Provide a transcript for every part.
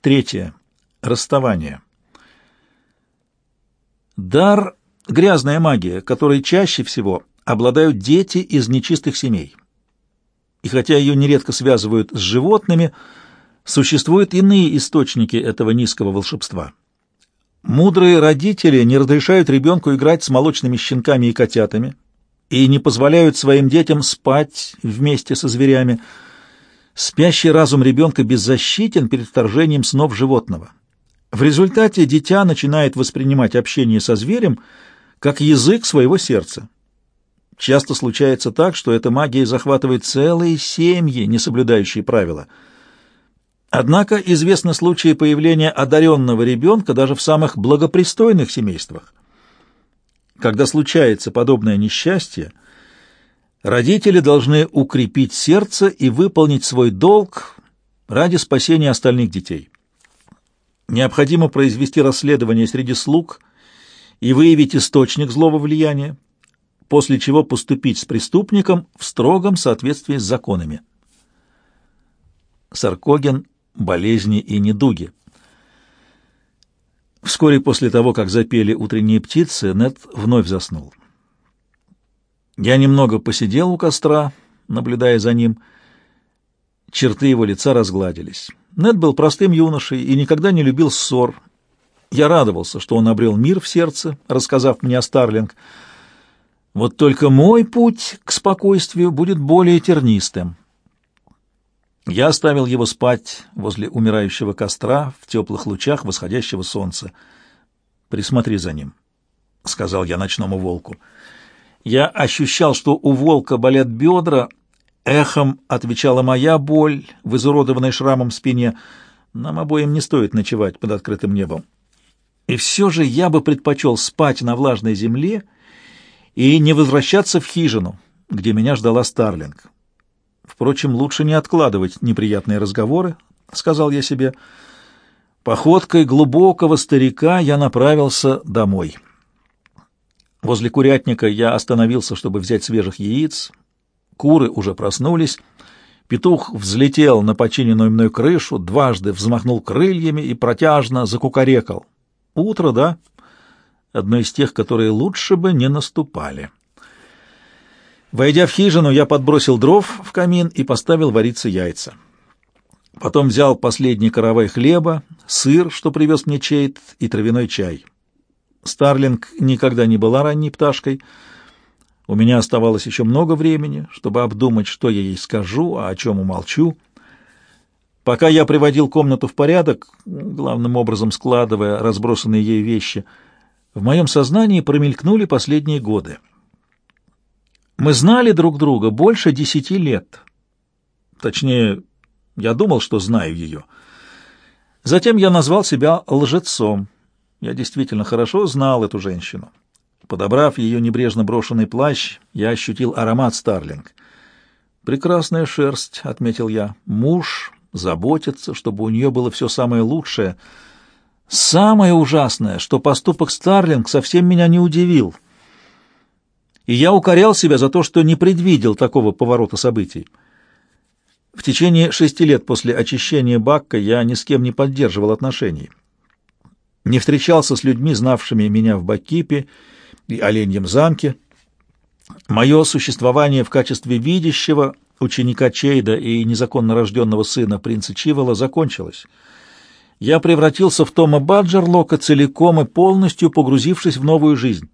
Третье. Расставание. Дар — грязная магия, которой чаще всего обладают дети из нечистых семей. И хотя ее нередко связывают с животными, существуют иные источники этого низкого волшебства. Мудрые родители не разрешают ребенку играть с молочными щенками и котятами и не позволяют своим детям спать вместе со зверями. Спящий разум ребенка беззащитен перед вторжением снов животного. В результате дитя начинает воспринимать общение со зверем как язык своего сердца. Часто случается так, что эта магия захватывает целые семьи, не соблюдающие правила. Однако известны случаи появления одаренного ребенка даже в самых благопристойных семействах. Когда случается подобное несчастье, родители должны укрепить сердце и выполнить свой долг ради спасения остальных детей. Необходимо произвести расследование среди слуг и выявить источник злого влияния, после чего поступить с преступником в строгом соответствии с законами. Саркоген, болезни и недуги. Вскоре после того, как запели утренние птицы, Нед вновь заснул. Я немного посидел у костра, наблюдая за ним. Черты его лица разгладились. Нед был простым юношей и никогда не любил ссор. Я радовался, что он обрел мир в сердце, рассказав мне о Старлинг, — вот только мой путь к спокойствию будет более тернистым. Я оставил его спать возле умирающего костра в теплых лучах восходящего солнца. «Присмотри за ним», — сказал я ночному волку. Я ощущал, что у волка болят бедра, эхом отвечала моя боль в изуродованной шрамом спине. Нам обоим не стоит ночевать под открытым небом. И все же я бы предпочел спать на влажной земле — и не возвращаться в хижину, где меня ждала Старлинг. Впрочем, лучше не откладывать неприятные разговоры, — сказал я себе. Походкой глубокого старика я направился домой. Возле курятника я остановился, чтобы взять свежих яиц. Куры уже проснулись. Петух взлетел на починенную мной крышу, дважды взмахнул крыльями и протяжно закукарекал. Утро, да? одно из тех, которые лучше бы не наступали. Войдя в хижину, я подбросил дров в камин и поставил вариться яйца. Потом взял последний каравай хлеба, сыр, что привез мне Чейт, и травяной чай. Старлинг никогда не была ранней пташкой. У меня оставалось еще много времени, чтобы обдумать, что я ей скажу, а о чем умолчу. Пока я приводил комнату в порядок, главным образом складывая разбросанные ей вещи — в моем сознании промелькнули последние годы. Мы знали друг друга больше десяти лет. Точнее, я думал, что знаю ее. Затем я назвал себя лжецом. Я действительно хорошо знал эту женщину. Подобрав ее небрежно брошенный плащ, я ощутил аромат Старлинг. «Прекрасная шерсть», — отметил я. «Муж заботится, чтобы у нее было все самое лучшее». Самое ужасное, что поступок Старлинг совсем меня не удивил. И я укорял себя за то, что не предвидел такого поворота событий. В течение шести лет после очищения Бакка я ни с кем не поддерживал отношений. Не встречался с людьми, знавшими меня в Бакипе и Оленьем замке. Мое существование в качестве видящего ученика Чейда и незаконно рожденного сына принца Чивола закончилось — я превратился в Тома Баджерлока целиком и полностью погрузившись в новую жизнь.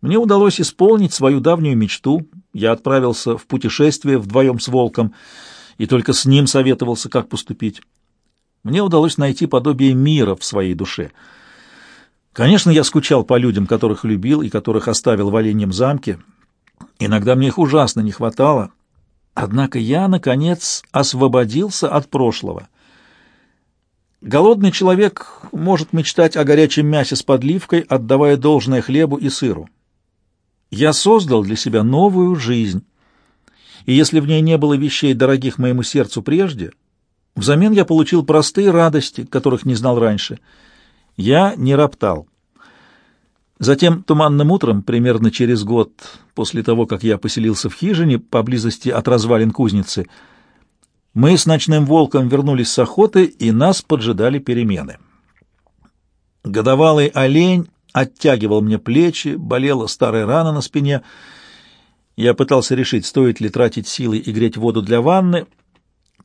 Мне удалось исполнить свою давнюю мечту. Я отправился в путешествие вдвоем с волком и только с ним советовался, как поступить. Мне удалось найти подобие мира в своей душе. Конечно, я скучал по людям, которых любил и которых оставил в Оленьем замке. Иногда мне их ужасно не хватало. Однако я, наконец, освободился от прошлого — Голодный человек может мечтать о горячем мясе с подливкой, отдавая должное хлебу и сыру. Я создал для себя новую жизнь, и если в ней не было вещей, дорогих моему сердцу прежде, взамен я получил простые радости, которых не знал раньше. Я не роптал. Затем туманным утром, примерно через год после того, как я поселился в хижине поблизости от развалин кузницы, Мы с ночным волком вернулись с охоты, и нас поджидали перемены. Годовалый олень оттягивал мне плечи, болела старая рана на спине. Я пытался решить, стоит ли тратить силы и греть воду для ванны,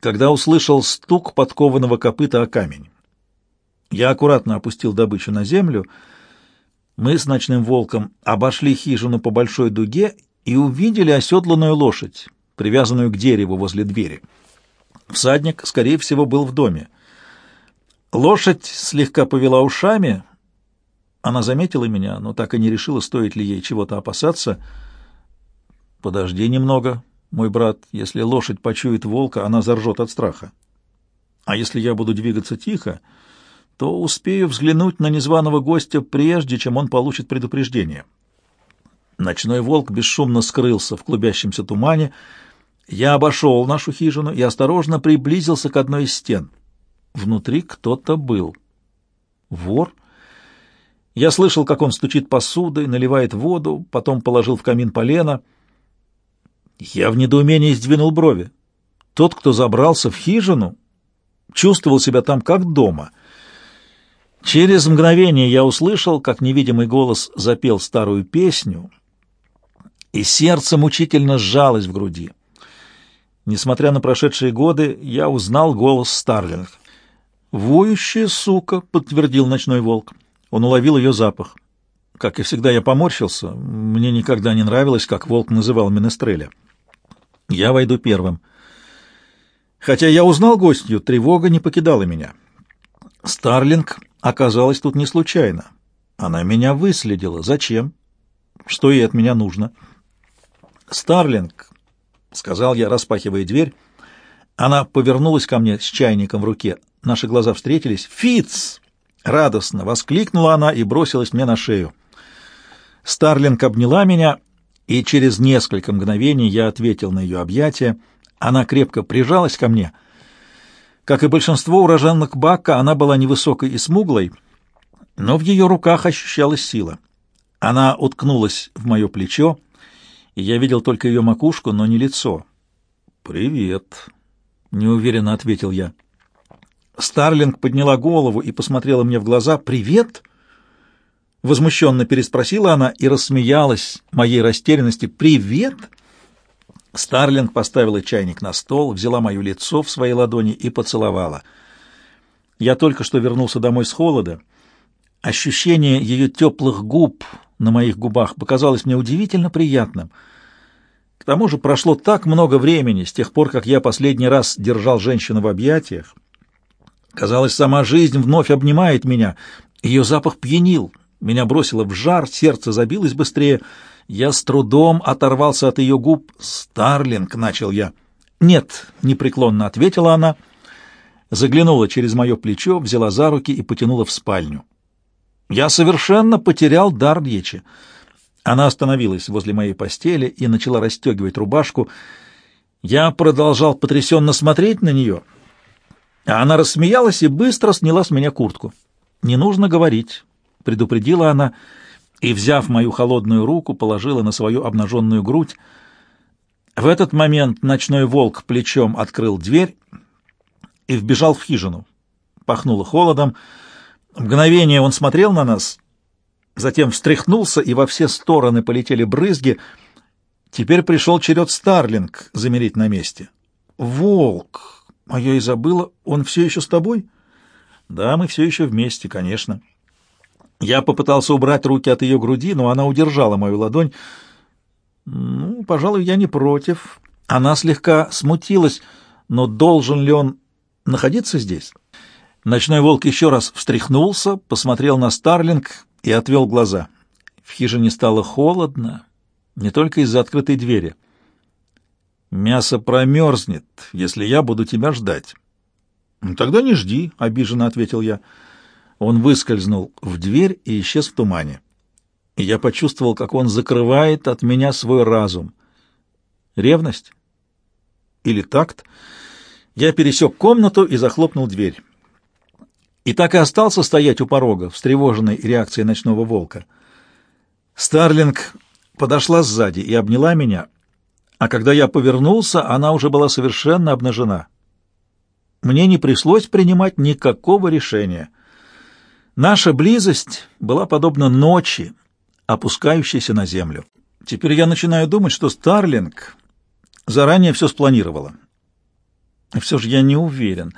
когда услышал стук подкованного копыта о камень. Я аккуратно опустил добычу на землю. Мы с ночным волком обошли хижину по большой дуге и увидели оседланную лошадь, привязанную к дереву возле двери. Всадник, скорее всего, был в доме. Лошадь слегка повела ушами. Она заметила меня, но так и не решила, стоит ли ей чего-то опасаться. «Подожди немного, мой брат. Если лошадь почует волка, она заржет от страха. А если я буду двигаться тихо, то успею взглянуть на незваного гостя, прежде чем он получит предупреждение». Ночной волк бесшумно скрылся в клубящемся тумане, — я обошел нашу хижину и осторожно приблизился к одной из стен. Внутри кто-то был. Вор? Я слышал, как он стучит посудой, наливает воду, потом положил в камин полено. Я в недоумении сдвинул брови. Тот, кто забрался в хижину, чувствовал себя там как дома. Через мгновение я услышал, как невидимый голос запел старую песню, и сердце мучительно сжалось в груди. Несмотря на прошедшие годы, я узнал голос Старлинг. «Воющая сука», — подтвердил ночной волк. Он уловил ее запах. Как и всегда, я поморщился. Мне никогда не нравилось, как волк называл Менестреля. Я войду первым. Хотя я узнал гостью, тревога не покидала меня. Старлинг оказалась тут не случайно. Она меня выследила. Зачем? Что ей от меня нужно? Старлинг — сказал я, распахивая дверь. Она повернулась ко мне с чайником в руке. Наши глаза встретились. «Фиц!» — радостно воскликнула она и бросилась мне на шею. Старлинг обняла меня, и через несколько мгновений я ответил на ее объятия. Она крепко прижалась ко мне. Как и большинство уроженок Бака, она была невысокой и смуглой, но в ее руках ощущалась сила. Она уткнулась в мое плечо, и я видел только ее макушку, но не лицо. «Привет», — неуверенно ответил я. Старлинг подняла голову и посмотрела мне в глаза. «Привет?» Возмущенно переспросила она и рассмеялась моей растерянности. «Привет?» Старлинг поставила чайник на стол, взяла мое лицо в свои ладони и поцеловала. Я только что вернулся домой с холода. Ощущение ее теплых губ на моих губах показалось мне удивительно приятным. К тому же прошло так много времени с тех пор, как я последний раз держал женщину в объятиях. Казалось, сама жизнь вновь обнимает меня. Ее запах пьянил, меня бросило в жар, сердце забилось быстрее. Я с трудом оторвался от ее губ. «Старлинг», — начал я. «Нет», — непреклонно ответила она, заглянула через мое плечо, взяла за руки и потянула в спальню. Я совершенно потерял дар речи. Она остановилась возле моей постели и начала расстегивать рубашку. Я продолжал потрясенно смотреть на нее, а она рассмеялась и быстро сняла с меня куртку. «Не нужно говорить», — предупредила она, и, взяв мою холодную руку, положила на свою обнаженную грудь. В этот момент ночной волк плечом открыл дверь и вбежал в хижину. Пахнуло холодом, — Мгновение он смотрел на нас, затем встряхнулся, и во все стороны полетели брызги. Теперь пришел черед Старлинг замереть на месте. «Волк! А я и забыла, он все еще с тобой?» «Да, мы все еще вместе, конечно». Я попытался убрать руки от ее груди, но она удержала мою ладонь. «Ну, пожалуй, я не против». Она слегка смутилась, но должен ли он находиться здесь? Ночной волк еще раз встряхнулся, посмотрел на Старлинг и отвел глаза. В хижине стало холодно, не только из-за открытой двери. «Мясо промерзнет, если я буду тебя ждать». «Ну, «Тогда не жди», — обиженно ответил я. Он выскользнул в дверь и исчез в тумане. Я почувствовал, как он закрывает от меня свой разум. Ревность? Или такт? Я пересек комнату и захлопнул дверь и так и остался стоять у порога, встревоженной реакцией ночного волка. Старлинг подошла сзади и обняла меня, а когда я повернулся, она уже была совершенно обнажена. мне не пришлось принимать никакого решения. Наша близость была подобна ночи, опускающейся на землю. Теперь я начинаю думать, что Старлинг заранее все спланировала. Все же я не уверен.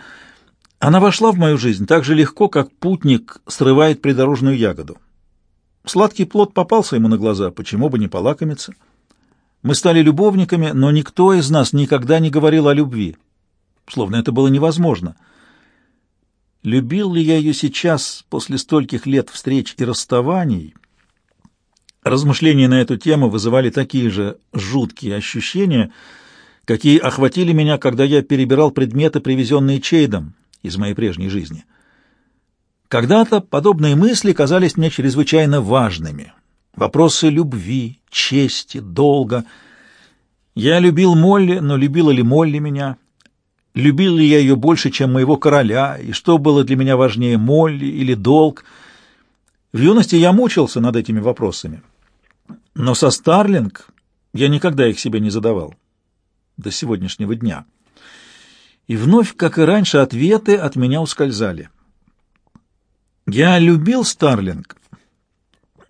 Она вошла в мою жизнь так же легко, как путник срывает придорожную ягоду. Сладкий плод попался ему на глаза, почему бы не полакомиться? Мы стали любовниками, но никто из нас никогда не говорил о любви, словно это было невозможно. Любил ли я ее сейчас, после стольких лет встреч и расставаний? Размышления на эту тему вызывали такие же жуткие ощущения, какие охватили меня, когда я перебирал предметы, привезенные Чейдом из моей прежней жизни. Когда-то подобные мысли казались мне чрезвычайно важными. Вопросы любви, чести, долга. Я любил Молли, но любила ли Молли меня? Любил ли я ее больше, чем моего короля? И что было для меня важнее, Молли или долг? В юности я мучился над этими вопросами. Но со Старлинг я никогда их себе не задавал. До сегодняшнего дня. И вновь, как и раньше, ответы от меня ускользали. Я любил Старлинг,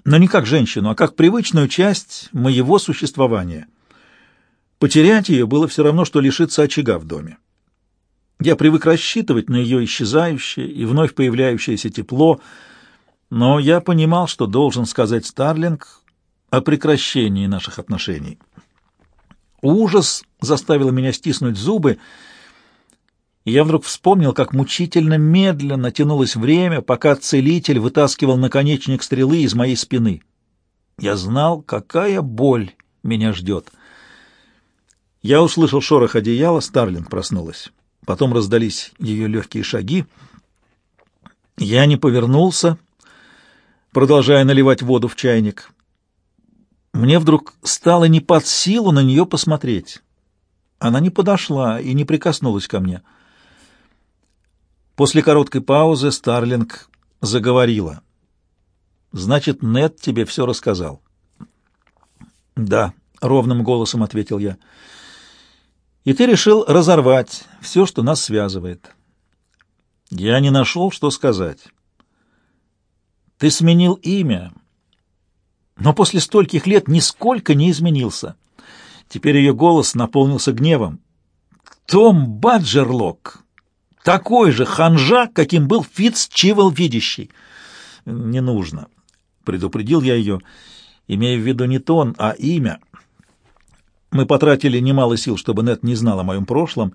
но не как женщину, а как привычную часть моего существования. Потерять ее было все равно, что лишиться очага в доме. Я привык рассчитывать на ее исчезающее и вновь появляющееся тепло, но я понимал, что должен сказать Старлинг о прекращении наших отношений. Ужас заставил меня стиснуть зубы, и я вдруг вспомнил, как мучительно медленно тянулось время, пока целитель вытаскивал наконечник стрелы из моей спины. Я знал, какая боль меня ждет. Я услышал шорох одеяла, Старлинг проснулась. Потом раздались ее легкие шаги. Я не повернулся, продолжая наливать воду в чайник. Мне вдруг стало не под силу на нее посмотреть. Она не подошла и не прикоснулась ко мне. После короткой паузы Старлинг заговорила. «Значит, Нед тебе все рассказал?» «Да», — ровным голосом ответил я. «И ты решил разорвать все, что нас связывает». «Я не нашел, что сказать». «Ты сменил имя, но после стольких лет нисколько не изменился». Теперь ее голос наполнился гневом. «Том Баджерлок!» Такой же ханжа, каким был Фитц Чивол Видящий. Не нужно. Предупредил я ее, имея в виду не тон, а имя. Мы потратили немало сил, чтобы Нет не знал о моем прошлом,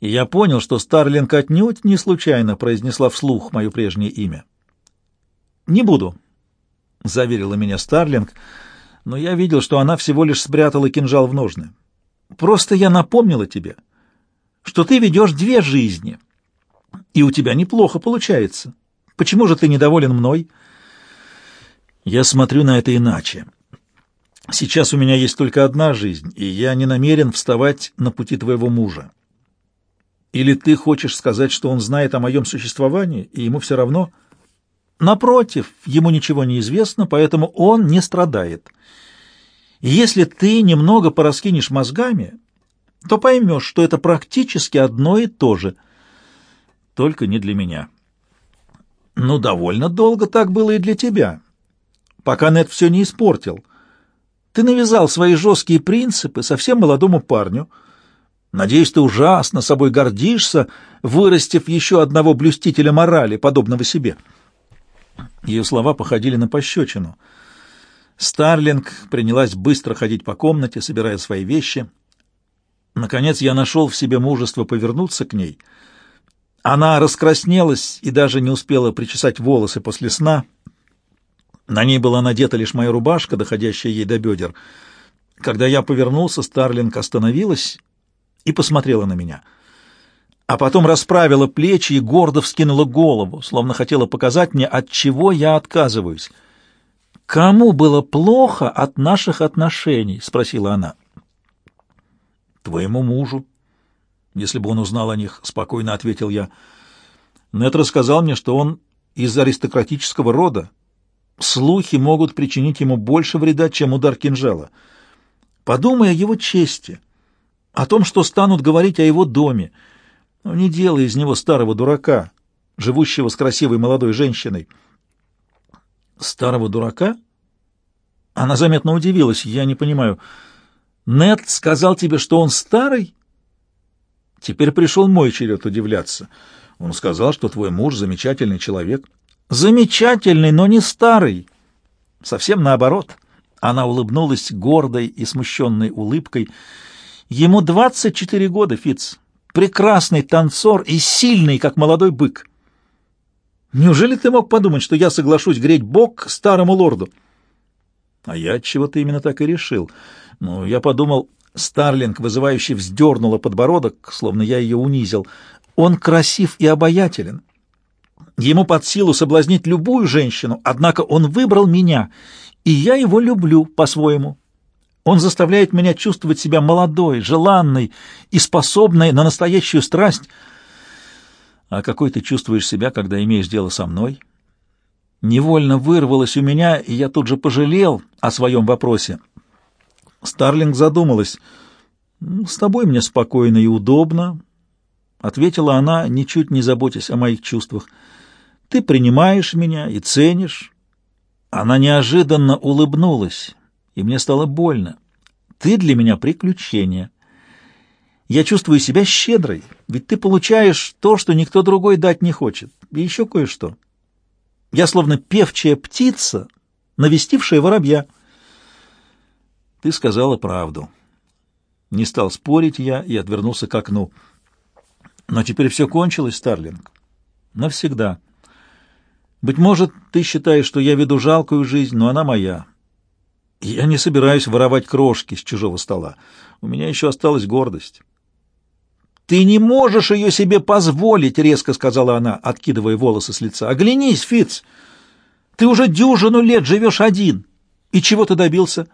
и я понял, что Старлинг отнюдь не случайно произнесла вслух мое прежнее имя. «Не буду», — заверила меня Старлинг, но я видел, что она всего лишь спрятала кинжал в ножны. «Просто я напомнила тебе» что ты ведешь две жизни, и у тебя неплохо получается. Почему же ты недоволен мной? Я смотрю на это иначе. Сейчас у меня есть только одна жизнь, и я не намерен вставать на пути твоего мужа. Или ты хочешь сказать, что он знает о моем существовании, и ему все равно? Напротив, ему ничего не известно, поэтому он не страдает. Если ты немного пораскинешь мозгами, то поймешь, что это практически одно и то же. Только не для меня. Ну, довольно долго так было и для тебя, пока Нед все не испортил. Ты навязал свои жесткие принципы совсем молодому парню. Надеюсь, ты ужасно собой гордишься, вырастив еще одного блюстителя морали, подобного себе. Ее слова походили на пощечину. Старлинг принялась быстро ходить по комнате, собирая свои вещи — Наконец я нашел в себе мужество повернуться к ней. Она раскраснелась и даже не успела причесать волосы после сна. На ней была надета лишь моя рубашка, доходящая ей до бедер. Когда я повернулся, Старлинг остановилась и посмотрела на меня. А потом расправила плечи и гордо вскинула голову, словно хотела показать мне, от чего я отказываюсь. «Кому было плохо от наших отношений?» — спросила она твоему мужу. Если бы он узнал о них, спокойно ответил я. Нет рассказал мне, что он из аристократического рода. Слухи могут причинить ему больше вреда, чем удар кинжала. Подумай о его чести, о том, что станут говорить о его доме. Ну, не делай из него старого дурака, живущего с красивой молодой женщиной. Старого дурака? Она заметно удивилась. Я не понимаю. Нед сказал тебе, что он старый? Теперь пришел мой черед удивляться. Он сказал, что твой муж замечательный человек. Замечательный, но не старый. Совсем наоборот. Она улыбнулась гордой и смущенной улыбкой. Ему двадцать четыре года, Фиц. Прекрасный танцор и сильный, как молодой бык. Неужели ты мог подумать, что я соглашусь греть бок старому лорду? А я чего-то именно так и решил. Ну, я подумал, Старлинг, вызывающе вздернула подбородок, словно я ее унизил. Он красив и обаятелен. Ему под силу соблазнить любую женщину, однако он выбрал меня, и я его люблю по-своему. Он заставляет меня чувствовать себя молодой, желанной и способной на настоящую страсть. А какой ты чувствуешь себя, когда имеешь дело со мной? Невольно вырвалось у меня, и я тут же пожалел о своем вопросе. Старлинг задумалась. «С тобой мне спокойно и удобно», — ответила она, ничуть не заботясь о моих чувствах. «Ты принимаешь меня и ценишь». Она неожиданно улыбнулась, и мне стало больно. «Ты для меня приключение. Я чувствую себя щедрой, ведь ты получаешь то, что никто другой дать не хочет, и еще кое-что. Я словно певчая птица, навестившая воробья». Ты сказала правду. Не стал спорить я и отвернулся к окну. Но теперь все кончилось, Старлинг. Навсегда. Быть может, ты считаешь, что я веду жалкую жизнь, но она моя. Я не собираюсь воровать крошки с чужого стола. У меня еще осталась гордость. «Ты не можешь ее себе позволить», — резко сказала она, откидывая волосы с лица. «Оглянись, Фиц, ты уже дюжину лет живешь один. И чего ты добился?»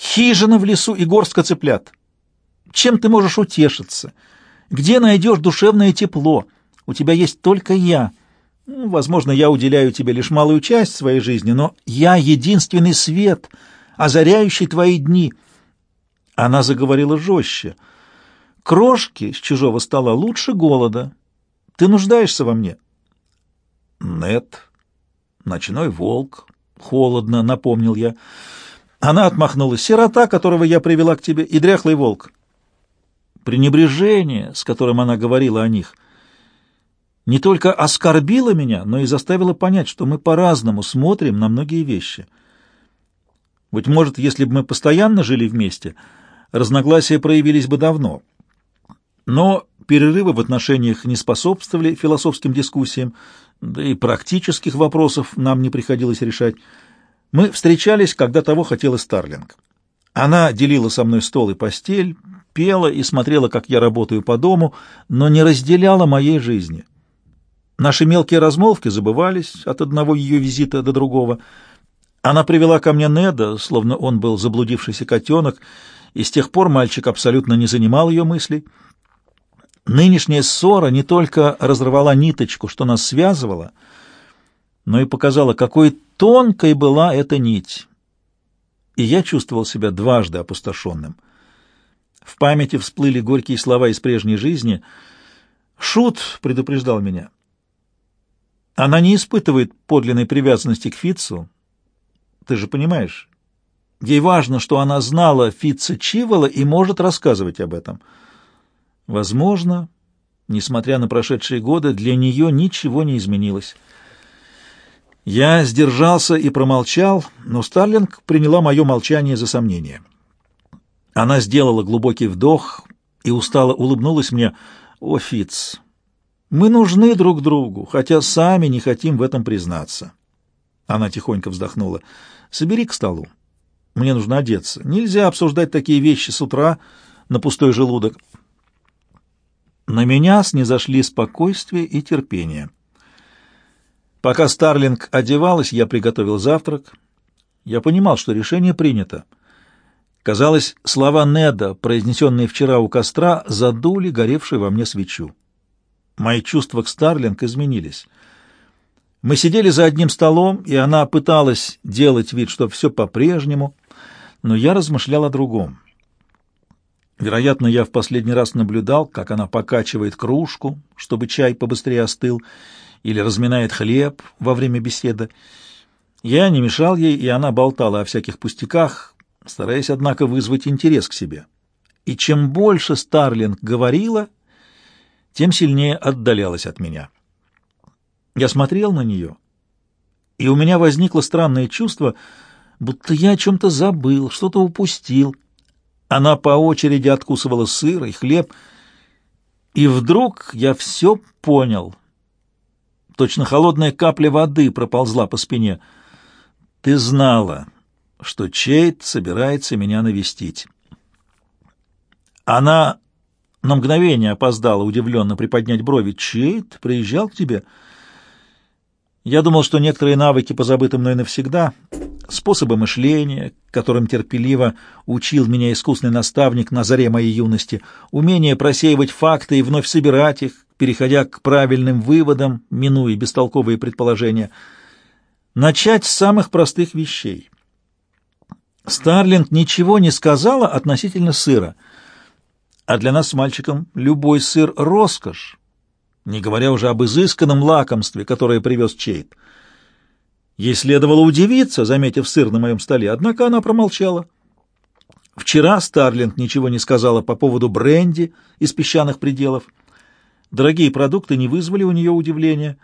Хижина в лесу и горстка цыплят. Чем ты можешь утешиться? Где найдешь душевное тепло? У тебя есть только я. Ну, возможно, я уделяю тебе лишь малую часть своей жизни, но я единственный свет, озаряющий твои дни. Она заговорила жестче. Крошки с чужого стола лучше голода. Ты нуждаешься во мне. Нет, ночной волк. Холодно, напомнил я. Она отмахнулась. «Сирота, которого я привела к тебе, и дряхлый волк». Пренебрежение, с которым она говорила о них, не только оскорбило меня, но и заставило понять, что мы по-разному смотрим на многие вещи. Быть может, если бы мы постоянно жили вместе, разногласия проявились бы давно. Но перерывы в отношениях не способствовали философским дискуссиям, да и практических вопросов нам не приходилось решать. Мы встречались, когда того хотела Старлинг. Она делила со мной стол и постель, пела и смотрела, как я работаю по дому, но не разделяла моей жизни. Наши мелкие размолвки забывались от одного ее визита до другого. Она привела ко мне Неда, словно он был заблудившийся котенок, и с тех пор мальчик абсолютно не занимал ее мыслей. Нынешняя ссора не только разорвала ниточку, что нас связывала, но и показала, какой Тонкой была эта нить, и я чувствовал себя дважды опустошенным. В памяти всплыли горькие слова из прежней жизни. Шут предупреждал меня. Она не испытывает подлинной привязанности к Фитцу. Ты же понимаешь? Ей важно, что она знала Фитца Чивола и может рассказывать об этом. Возможно, несмотря на прошедшие годы, для нее ничего не изменилось. Я сдержался и промолчал, но Старлинг приняла мое молчание за сомнение. Она сделала глубокий вдох и устало улыбнулась мне. «О, Фитц, мы нужны друг другу, хотя сами не хотим в этом признаться». Она тихонько вздохнула. «Собери к столу. Мне нужно одеться. Нельзя обсуждать такие вещи с утра на пустой желудок». На меня снизошли спокойствие и терпение. Пока Старлинг одевалась, я приготовил завтрак. Я понимал, что решение принято. Казалось, слова Неда, произнесенные вчера у костра, задули горевшую во мне свечу. Мои чувства к Старлинг изменились. Мы сидели за одним столом, и она пыталась делать вид, что все по-прежнему, но я размышлял о другом. Вероятно, я в последний раз наблюдал, как она покачивает кружку, чтобы чай побыстрее остыл, или разминает хлеб во время беседы. Я не мешал ей, и она болтала о всяких пустяках, стараясь, однако, вызвать интерес к себе. И чем больше Старлинг говорила, тем сильнее отдалялась от меня. Я смотрел на нее, и у меня возникло странное чувство, будто я о чем-то забыл, что-то упустил. Она по очереди откусывала сыр и хлеб, и вдруг я все понял. Точно холодная капля воды проползла по спине. Ты знала, что Чейт собирается меня навестить. Она на мгновение опоздала удивленно приподнять брови. Чейт приезжал к тебе? Я думал, что некоторые навыки позабыты мной навсегда, способы мышления, которым терпеливо учил меня искусный наставник на заре моей юности, умение просеивать факты и вновь собирать их, переходя к правильным выводам, минуя бестолковые предположения. Начать с самых простых вещей. Старлинг ничего не сказала относительно сыра, а для нас с мальчиком любой сыр — роскошь, не говоря уже об изысканном лакомстве, которое привез Чейт. Ей следовало удивиться, заметив сыр на моем столе, однако она промолчала. Вчера Старлинг ничего не сказала по поводу бренди из песчаных пределов. Дорогие продукты не вызвали у нее удивления.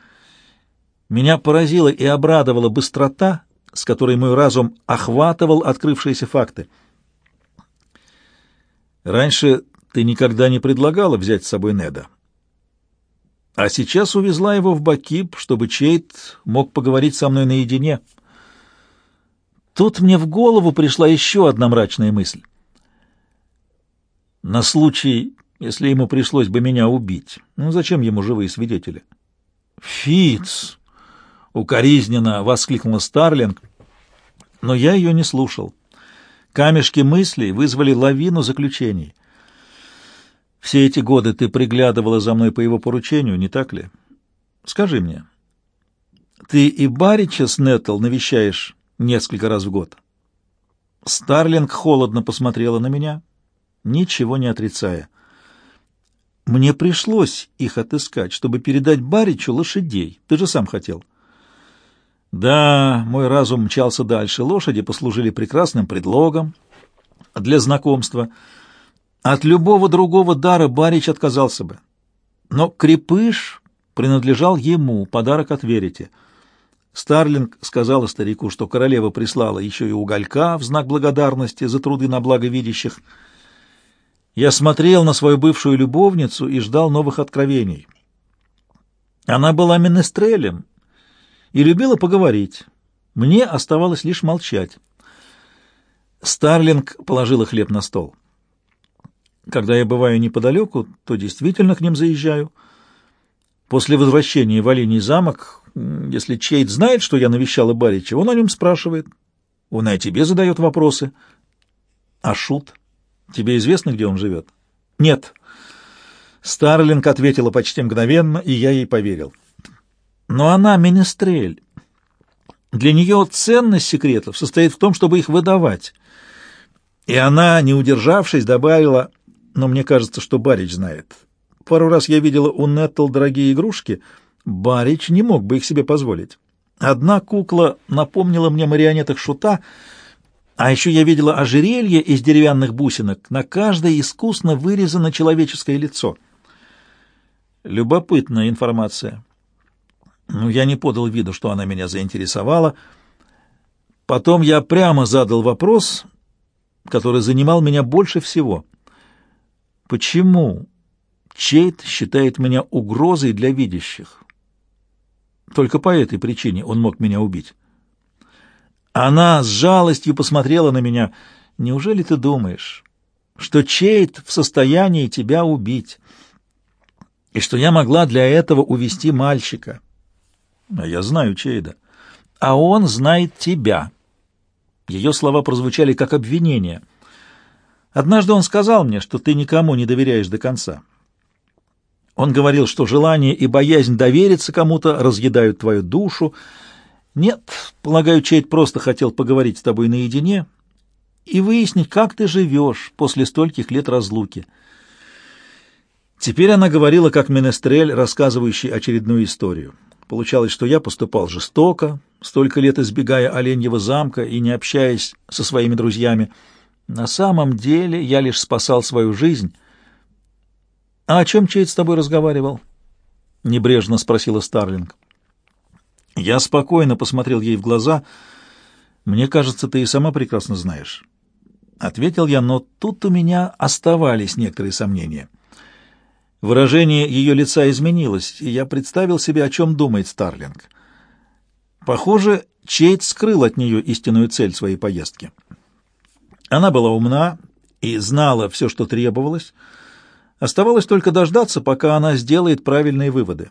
Меня поразила и обрадовала быстрота, с которой мой разум охватывал открывшиеся факты. Раньше ты никогда не предлагала взять с собой Неда. А сейчас увезла его в Бакип, чтобы Чейт мог поговорить со мной наедине. Тут мне в голову пришла еще одна мрачная мысль. На случай, если ему пришлось бы меня убить. Ну, зачем ему живые свидетели? Фиц! Укоризненно воскликнула Старлинг, но я ее не слушал. Камешки мыслей вызвали лавину заключений — все эти годы ты приглядывала за мной по его поручению, не так ли? Скажи мне, ты и Барича с Неттл навещаешь несколько раз в год?» Старлинг холодно посмотрела на меня, ничего не отрицая. «Мне пришлось их отыскать, чтобы передать Баричу лошадей. Ты же сам хотел». Да, мой разум мчался дальше. Лошади послужили прекрасным предлогом для знакомства — от любого другого дара Барич отказался бы. Но крепыш принадлежал ему, подарок от Верите. Старлинг сказала старику, что королева прислала еще и уголька в знак благодарности за труды на благо видящих. Я смотрел на свою бывшую любовницу и ждал новых откровений. Она была менестрелем и любила поговорить. Мне оставалось лишь молчать. Старлинг положила хлеб на стол. Когда я бываю неподалеку, то действительно к ним заезжаю. После возвращения в Олений замок, если Чейд знает, что я навещала Барича, он о нем спрашивает. Он и о тебе задает вопросы. А Шут? Тебе известно, где он живет? Нет. Старлинг ответила почти мгновенно, и я ей поверил. Но она министрель. Для нее ценность секретов состоит в том, чтобы их выдавать. И она, не удержавшись, добавила, но мне кажется, что Барич знает. Пару раз я видела у Неттл дорогие игрушки. Барич не мог бы их себе позволить. Одна кукла напомнила мне марионеток Шута, а еще я видела ожерелье из деревянных бусинок. На каждой искусно вырезано человеческое лицо. Любопытная информация. Но я не подал виду, что она меня заинтересовала. Потом я прямо задал вопрос, который занимал меня больше всего — Почему Чейт считает меня угрозой для видящих? Только по этой причине он мог меня убить. Она с жалостью посмотрела на меня. Неужели ты думаешь, что Чейт в состоянии тебя убить? И что я могла для этого увести мальчика? А я знаю Чейда. А он знает тебя. Ее слова прозвучали как обвинение — Однажды он сказал мне, что ты никому не доверяешь до конца. Он говорил, что желание и боязнь довериться кому-то разъедают твою душу. Нет, полагаю, Чейд просто хотел поговорить с тобой наедине и выяснить, как ты живешь после стольких лет разлуки. Теперь она говорила как менестрель, рассказывающий очередную историю. Получалось, что я поступал жестоко, столько лет избегая Оленьего замка и не общаясь со своими друзьями. На самом деле я лишь спасал свою жизнь. — А о чем Чейд с тобой разговаривал? — небрежно спросила Старлинг. Я спокойно посмотрел ей в глаза. «Мне кажется, ты и сама прекрасно знаешь». Ответил я, но тут у меня оставались некоторые сомнения. Выражение ее лица изменилось, и я представил себе, о чем думает Старлинг. Похоже, Чейд скрыл от нее истинную цель своей поездки. Она была умна и знала все, что требовалось. Оставалось только дождаться, пока она сделает правильные выводы.